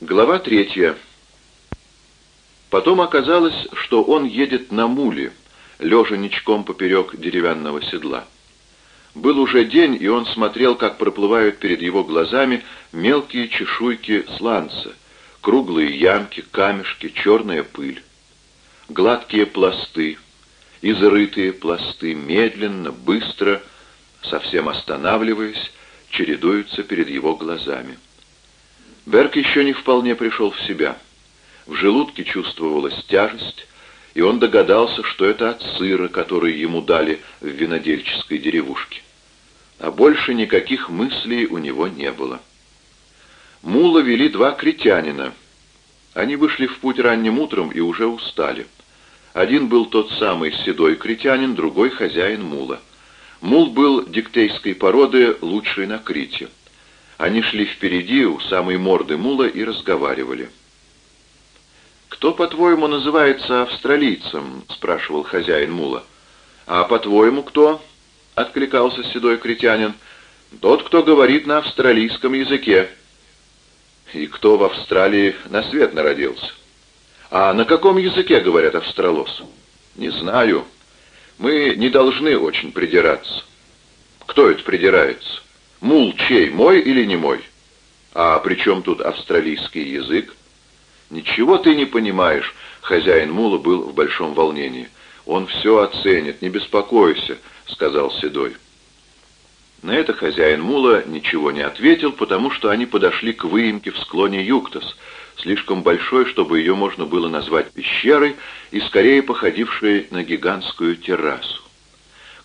Глава третья. Потом оказалось, что он едет на муле, лежа ничком поперек деревянного седла. Был уже день, и он смотрел, как проплывают перед его глазами мелкие чешуйки сланца, круглые ямки, камешки, черная пыль. Гладкие пласты, изрытые пласты, медленно, быстро, совсем останавливаясь, чередуются перед его глазами. Берг еще не вполне пришел в себя. В желудке чувствовалась тяжесть, и он догадался, что это от сыра, который ему дали в винодельческой деревушке. А больше никаких мыслей у него не было. Мула вели два критянина. Они вышли в путь ранним утром и уже устали. Один был тот самый седой критянин, другой хозяин мула. Мул был диктейской породы, лучший на Крите. Они шли впереди, у самой морды мула, и разговаривали. «Кто, по-твоему, называется австралийцем?» — спрашивал хозяин мула. «А по-твоему, кто?» — откликался седой критянин. «Тот, кто говорит на австралийском языке». «И кто в Австралии на свет народился?» «А на каком языке говорят австралосы?» «Не знаю. Мы не должны очень придираться». «Кто это придирается?» Мул чей, мой или не мой? А при чем тут австралийский язык? Ничего ты не понимаешь, хозяин мула был в большом волнении. Он все оценит, не беспокойся, сказал Седой. На это хозяин мула ничего не ответил, потому что они подошли к выемке в склоне Юктас, слишком большой, чтобы ее можно было назвать пещерой, и скорее походившей на гигантскую террасу.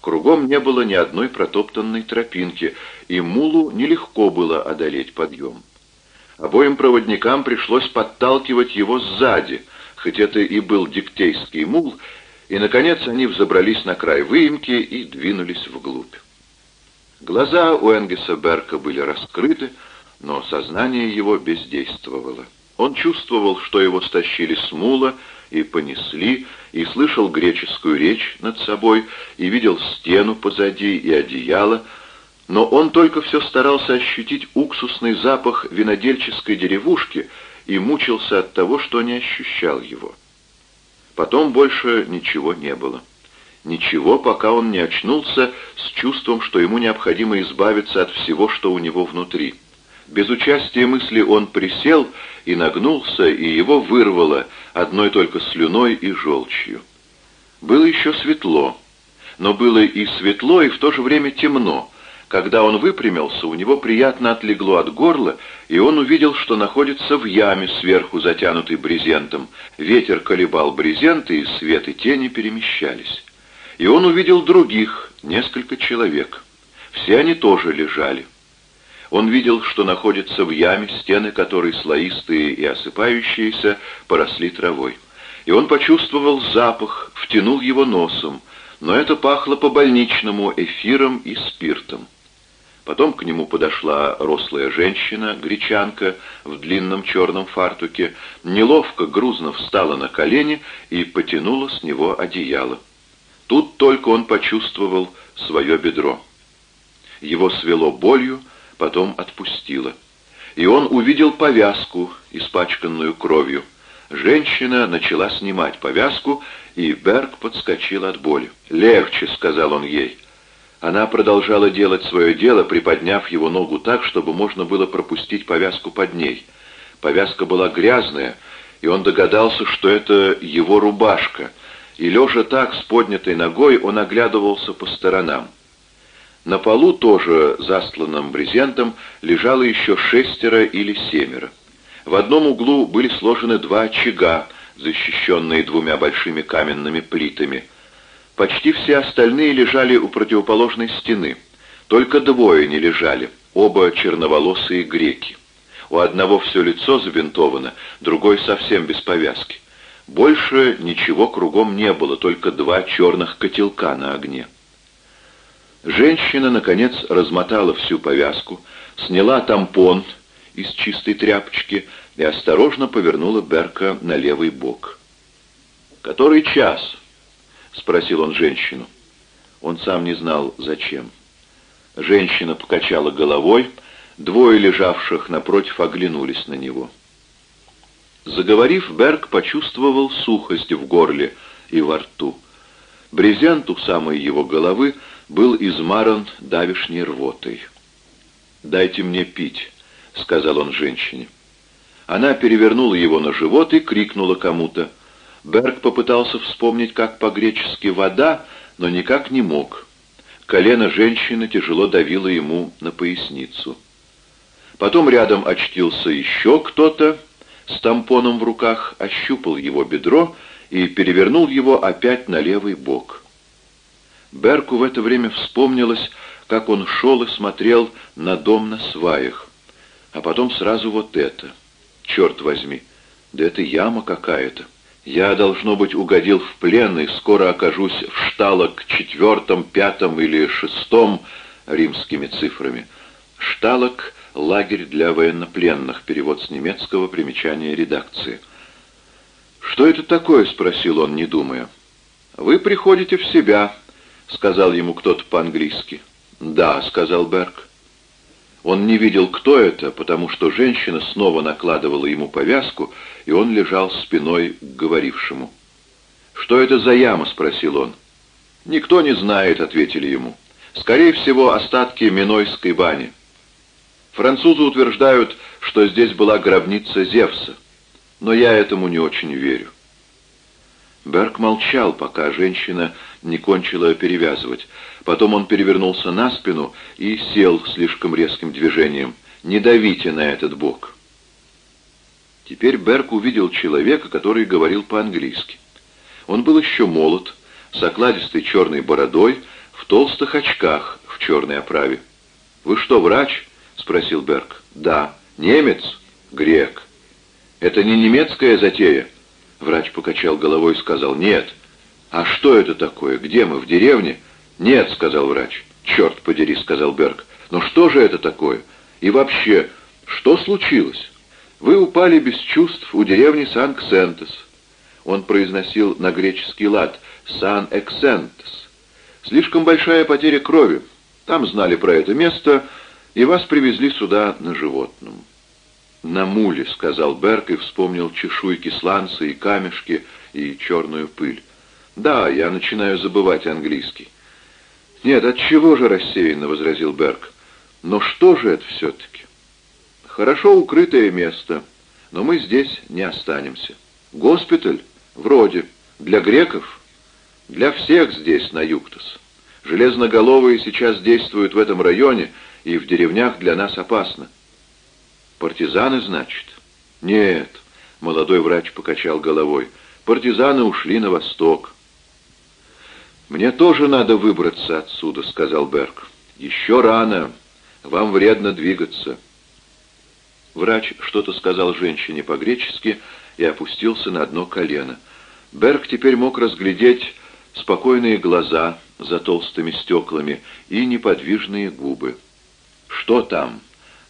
Кругом не было ни одной протоптанной тропинки, и мулу нелегко было одолеть подъем. Обоим проводникам пришлось подталкивать его сзади, хоть это и был диктейский мул, и, наконец, они взобрались на край выемки и двинулись вглубь. Глаза у Энгеса Берка были раскрыты, но сознание его бездействовало. Он чувствовал, что его стащили с мула и понесли, и слышал греческую речь над собой, и видел стену позади и одеяло, но он только все старался ощутить уксусный запах винодельческой деревушки и мучился от того, что не ощущал его. Потом больше ничего не было. Ничего, пока он не очнулся с чувством, что ему необходимо избавиться от всего, что у него внутри. Без участия мысли он присел и нагнулся, и его вырвало одной только слюной и желчью. Было еще светло, но было и светло, и в то же время темно. Когда он выпрямился, у него приятно отлегло от горла, и он увидел, что находится в яме, сверху затянутой брезентом. Ветер колебал брезенты, и свет и тени перемещались. И он увидел других, несколько человек. Все они тоже лежали. Он видел, что находится в яме, стены которой слоистые и осыпающиеся поросли травой. И он почувствовал запах, втянул его носом, но это пахло по-больничному эфиром и спиртом. Потом к нему подошла рослая женщина, гречанка, в длинном черном фартуке, неловко, грузно встала на колени и потянула с него одеяло. Тут только он почувствовал свое бедро. Его свело болью, потом отпустила. И он увидел повязку, испачканную кровью. Женщина начала снимать повязку, и Берг подскочил от боли. «Легче», — сказал он ей. Она продолжала делать свое дело, приподняв его ногу так, чтобы можно было пропустить повязку под ней. Повязка была грязная, и он догадался, что это его рубашка, и, лежа так, с поднятой ногой, он оглядывался по сторонам. На полу, тоже застланном брезентом, лежало еще шестеро или семеро. В одном углу были сложены два очага, защищенные двумя большими каменными плитами. Почти все остальные лежали у противоположной стены. Только двое не лежали, оба черноволосые греки. У одного все лицо забинтовано, другой совсем без повязки. Больше ничего кругом не было, только два черных котелка на огне. Женщина, наконец, размотала всю повязку, сняла тампон из чистой тряпочки и осторожно повернула Берка на левый бок. «Который час?» — спросил он женщину. Он сам не знал, зачем. Женщина покачала головой, двое лежавших напротив оглянулись на него. Заговорив, Берг почувствовал сухость в горле и во рту. Брезент у самой его головы был измаран давишней рвотой. «Дайте мне пить», — сказал он женщине. Она перевернула его на живот и крикнула кому-то. Берг попытался вспомнить, как по-гречески «вода», но никак не мог. Колено женщины тяжело давило ему на поясницу. Потом рядом очтился еще кто-то с тампоном в руках, ощупал его бедро и перевернул его опять на левый бок. Берку в это время вспомнилось, как он шел и смотрел на дом на сваях, а потом сразу вот это. Черт возьми, да это яма какая-то. Я, должно быть, угодил в плен и скоро окажусь в шталок четвертом, пятом или шестом римскими цифрами. Шталок — лагерь для военнопленных, перевод с немецкого примечания редакции. «Что это такое?» — спросил он, не думая. «Вы приходите в себя», — сказал ему кто-то по-английски. «Да», — сказал Берг. Он не видел, кто это, потому что женщина снова накладывала ему повязку, и он лежал спиной к говорившему. «Что это за яма?» — спросил он. «Никто не знает», — ответили ему. «Скорее всего, остатки Минойской бани. Французы утверждают, что здесь была гробница Зевса, но я этому не очень верю». Берг молчал, пока женщина не кончила перевязывать. Потом он перевернулся на спину и сел слишком резким движением. «Не давите на этот бок». Теперь Берг увидел человека, который говорил по-английски. Он был еще молод, с окладистой черной бородой, в толстых очках в черной оправе. «Вы что, врач?» — спросил Берг. «Да». «Немец?» «Грек». «Это не немецкая затея?» Врач покачал головой и сказал «Нет». «А что это такое? Где мы? В деревне?» «Нет», — сказал врач. «Черт подери», — сказал Берг. «Но что же это такое? И вообще, что случилось? Вы упали без чувств у деревни Сан-Ксентес». Он произносил на греческий лад «Сан-Эксентес». «Слишком большая потеря крови. Там знали про это место, и вас привезли сюда на животном». «На муле», — сказал Берг и вспомнил чешуйки сланца и камешки и черную пыль. «Да, я начинаю забывать английский». «Нет, от чего же рассеянно?» — возразил Берг. «Но что же это все-таки?» «Хорошо укрытое место, но мы здесь не останемся. Госпиталь? Вроде. Для греков? Для всех здесь, на Юктус. Железноголовые сейчас действуют в этом районе, и в деревнях для нас опасно. Партизаны, значит? Нет, молодой врач покачал головой. Партизаны ушли на восток. Мне тоже надо выбраться отсюда, сказал Берг. Еще рано. Вам вредно двигаться. Врач что-то сказал женщине по-гречески и опустился на одно колено. Берг теперь мог разглядеть спокойные глаза за толстыми стеклами и неподвижные губы. «Что там?»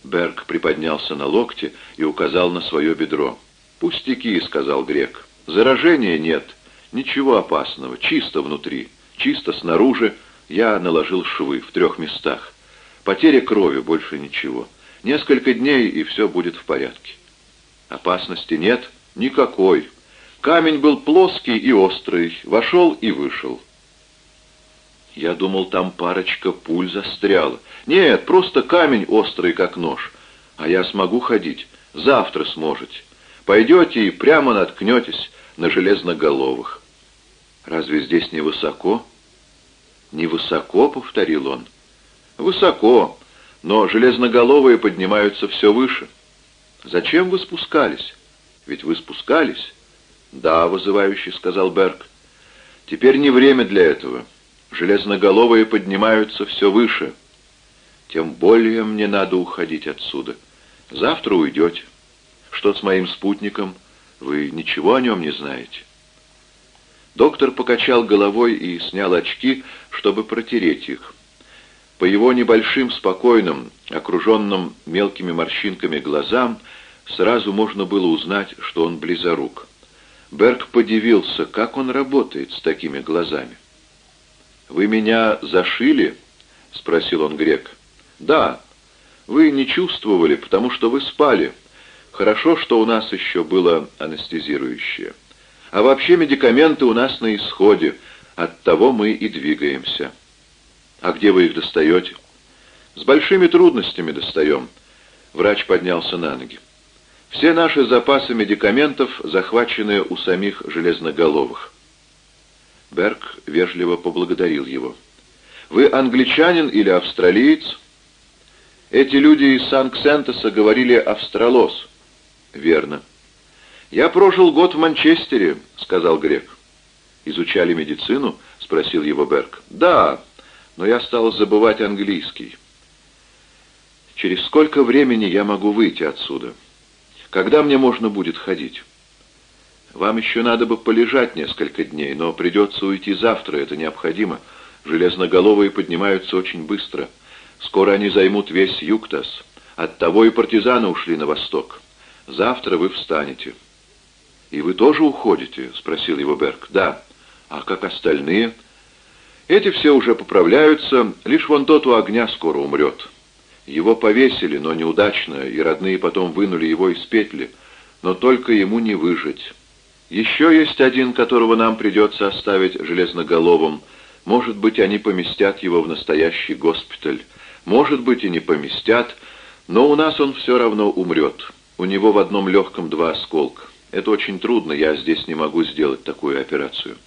Берг приподнялся на локте и указал на свое бедро. «Пустяки», — сказал грек. «Заражения нет. Ничего опасного. Чисто внутри. Чисто снаружи. Я наложил швы в трех местах. Потеря крови, больше ничего. Несколько дней, и все будет в порядке». «Опасности нет? Никакой. Камень был плоский и острый. Вошел и вышел». Я думал, там парочка пуль застряла. Нет, просто камень острый, как нож. А я смогу ходить. Завтра сможете. Пойдете и прямо наткнетесь на железноголовых. Разве здесь не высоко? Не высоко, повторил он. Высоко, но железноголовые поднимаются все выше. Зачем вы спускались? Ведь вы спускались. Да, вызывающе сказал Берг. Теперь не время для этого. Железноголовые поднимаются все выше. Тем более мне надо уходить отсюда. Завтра уйдете. Что с моим спутником? Вы ничего о нем не знаете?» Доктор покачал головой и снял очки, чтобы протереть их. По его небольшим, спокойным, окруженным мелкими морщинками глазам сразу можно было узнать, что он близорук. Берг подивился, как он работает с такими глазами. «Вы меня зашили?» — спросил он грек. «Да. Вы не чувствовали, потому что вы спали. Хорошо, что у нас еще было анестезирующее. А вообще медикаменты у нас на исходе, от того мы и двигаемся. А где вы их достаете? С большими трудностями достаем. Врач поднялся на ноги. Все наши запасы медикаментов захвачены у самих железноголовых. Берг вежливо поблагодарил его. «Вы англичанин или австралиец?» «Эти люди из Сан-Ксентоса говорили австралос». «Верно». «Я прожил год в Манчестере», — сказал грек. «Изучали медицину?» — спросил его Берг. «Да, но я стал забывать английский». «Через сколько времени я могу выйти отсюда? Когда мне можно будет ходить?» «Вам еще надо бы полежать несколько дней, но придется уйти завтра, это необходимо. Железноголовые поднимаются очень быстро. Скоро они займут весь Юктас. Оттого и партизаны ушли на восток. Завтра вы встанете». «И вы тоже уходите?» — спросил его Берг. «Да». «А как остальные?» «Эти все уже поправляются, лишь вон тот у огня скоро умрет. Его повесили, но неудачно, и родные потом вынули его из петли, но только ему не выжить. Еще есть один, которого нам придется оставить железноголовым. Может быть, они поместят его в настоящий госпиталь. Может быть, и не поместят, но у нас он все равно умрет. У него в одном легком два осколка. Это очень трудно, я здесь не могу сделать такую операцию.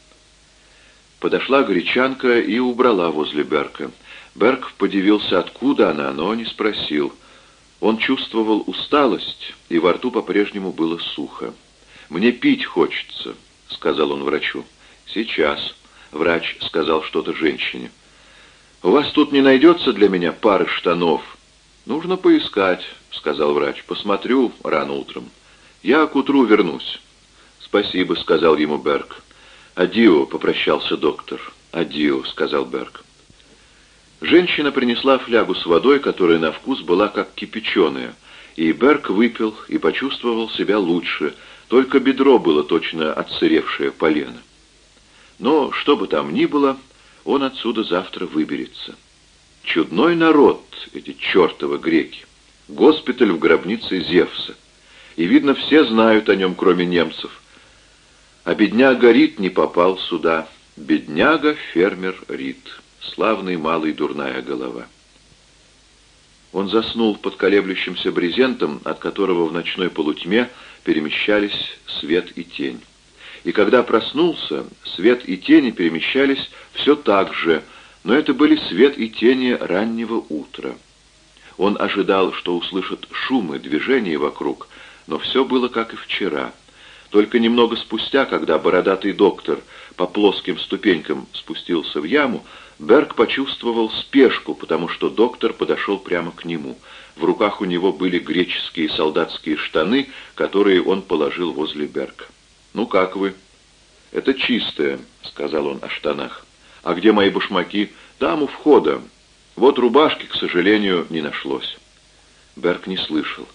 Подошла гречанка и убрала возле Берка. Берг подивился, откуда она, но не спросил. Он чувствовал усталость, и во рту по-прежнему было сухо. «Мне пить хочется», — сказал он врачу. «Сейчас», — врач сказал что-то женщине. «У вас тут не найдется для меня пары штанов?» «Нужно поискать», — сказал врач. «Посмотрю рано утром. Я к утру вернусь». «Спасибо», — сказал ему Берг. «Адио», — попрощался доктор. «Адио», — сказал Берг. Женщина принесла флягу с водой, которая на вкус была как кипяченая, и Берг выпил и почувствовал себя лучше, только бедро было точно отсыревшее полено. Но, что бы там ни было, он отсюда завтра выберется. Чудной народ, эти чертовы греки. Госпиталь в гробнице Зевса. И, видно, все знают о нем, кроме немцев. А бедняга Рит не попал сюда. Бедняга-фермер Рит славный малый дурная голова. Он заснул под колеблющимся брезентом, от которого в ночной полутьме перемещались свет и тень. И когда проснулся, свет и тени перемещались все так же, но это были свет и тени раннего утра. Он ожидал, что услышит шумы, движения вокруг, но все было как и вчера. Только немного спустя, когда бородатый доктор по плоским ступенькам спустился в яму, Берг почувствовал спешку, потому что доктор подошел прямо к нему. В руках у него были греческие солдатские штаны, которые он положил возле Берга. «Ну как вы?» «Это чистое», — сказал он о штанах. «А где мои башмаки?» «Там, у входа. Вот рубашки, к сожалению, не нашлось». Берг не слышал.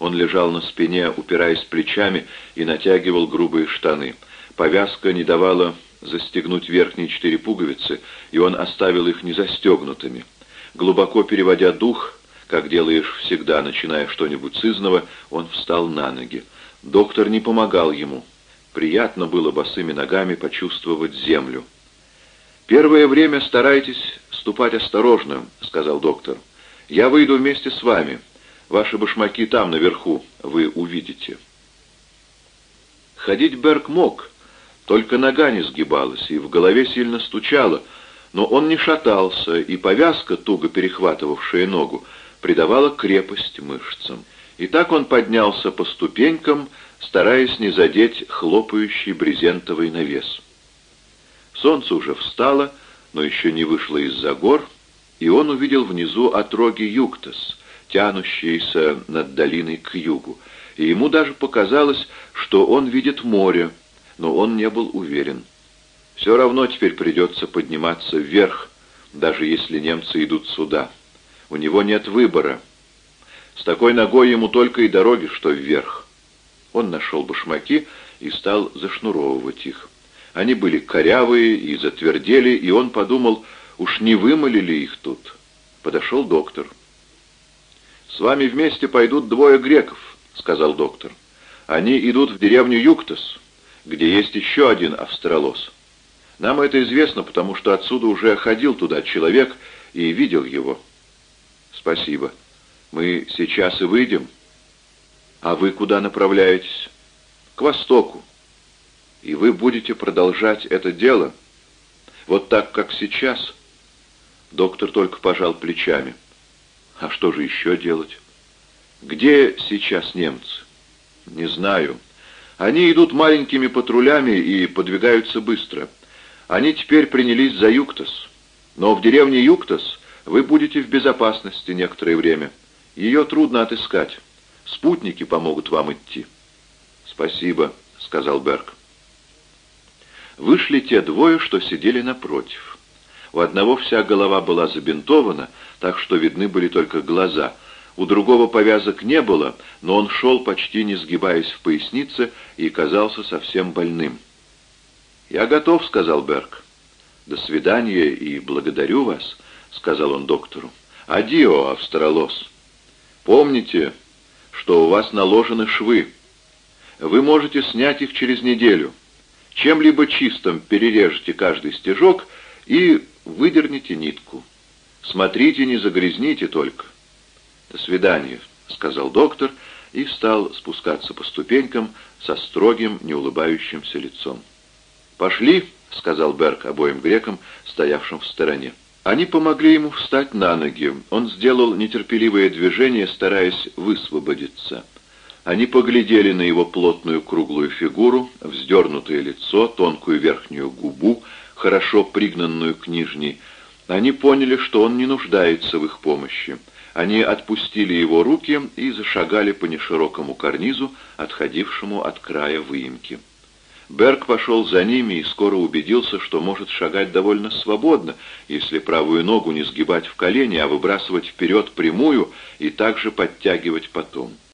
Он лежал на спине, упираясь плечами, и натягивал грубые штаны. Повязка не давала застегнуть верхние четыре пуговицы, и он оставил их незастегнутыми. Глубоко переводя дух, как делаешь всегда, начиная что-нибудь с изного, он встал на ноги. Доктор не помогал ему. Приятно было босыми ногами почувствовать землю. «Первое время старайтесь ступать осторожно», — сказал доктор. «Я выйду вместе с вами. Ваши башмаки там, наверху, вы увидите». Ходить Берг мог, только нога не сгибалась, и в голове сильно стучало, но он не шатался, и повязка, туго перехватывавшая ногу, придавала крепость мышцам. И так он поднялся по ступенькам, стараясь не задеть хлопающий брезентовый навес. Солнце уже встало, но еще не вышло из-за гор, и он увидел внизу отроги Юктас, тянущиеся над долиной к югу, и ему даже показалось, что он видит море, но он не был уверен. Все равно теперь придется подниматься вверх, даже если немцы идут сюда. У него нет выбора. С такой ногой ему только и дороги, что вверх. Он нашел башмаки и стал зашнуровывать их. Они были корявые и затвердели, и он подумал, уж не вымыли ли их тут. Подошел доктор. «С вами вместе пойдут двое греков», — сказал доктор. «Они идут в деревню Юктас, где есть еще один австралос. Нам это известно, потому что отсюда уже ходил туда человек и видел его». «Спасибо. Мы сейчас и выйдем». «А вы куда направляетесь?» «К востоку. И вы будете продолжать это дело?» «Вот так, как сейчас?» Доктор только пожал плечами. «А что же еще делать?» «Где сейчас немцы?» «Не знаю. Они идут маленькими патрулями и подвигаются быстро. Они теперь принялись за Юктас. Но в деревне Юктас вы будете в безопасности некоторое время. Ее трудно отыскать. Спутники помогут вам идти». «Спасибо», — сказал Берг. Вышли те двое, что сидели напротив. У одного вся голова была забинтована, так что видны были только глаза — у другого повязок не было, но он шел, почти не сгибаясь в пояснице, и казался совсем больным. «Я готов», — сказал Берг. «До свидания и благодарю вас», — сказал он доктору. «Адио, Австралос. Помните, что у вас наложены швы. Вы можете снять их через неделю. Чем-либо чистым перережете каждый стежок и выдерните нитку. Смотрите, не загрязните только». «До свидания», — сказал доктор и стал спускаться по ступенькам со строгим, неулыбающимся лицом. «Пошли», — сказал Берг обоим грекам, стоявшим в стороне. Они помогли ему встать на ноги. Он сделал нетерпеливое движение, стараясь высвободиться. Они поглядели на его плотную круглую фигуру, вздернутое лицо, тонкую верхнюю губу, хорошо пригнанную к нижней. Они поняли, что он не нуждается в их помощи. Они отпустили его руки и зашагали по неширокому карнизу, отходившему от края выемки. Берг пошел за ними и скоро убедился, что может шагать довольно свободно, если правую ногу не сгибать в колени, а выбрасывать вперед прямую и также подтягивать потом.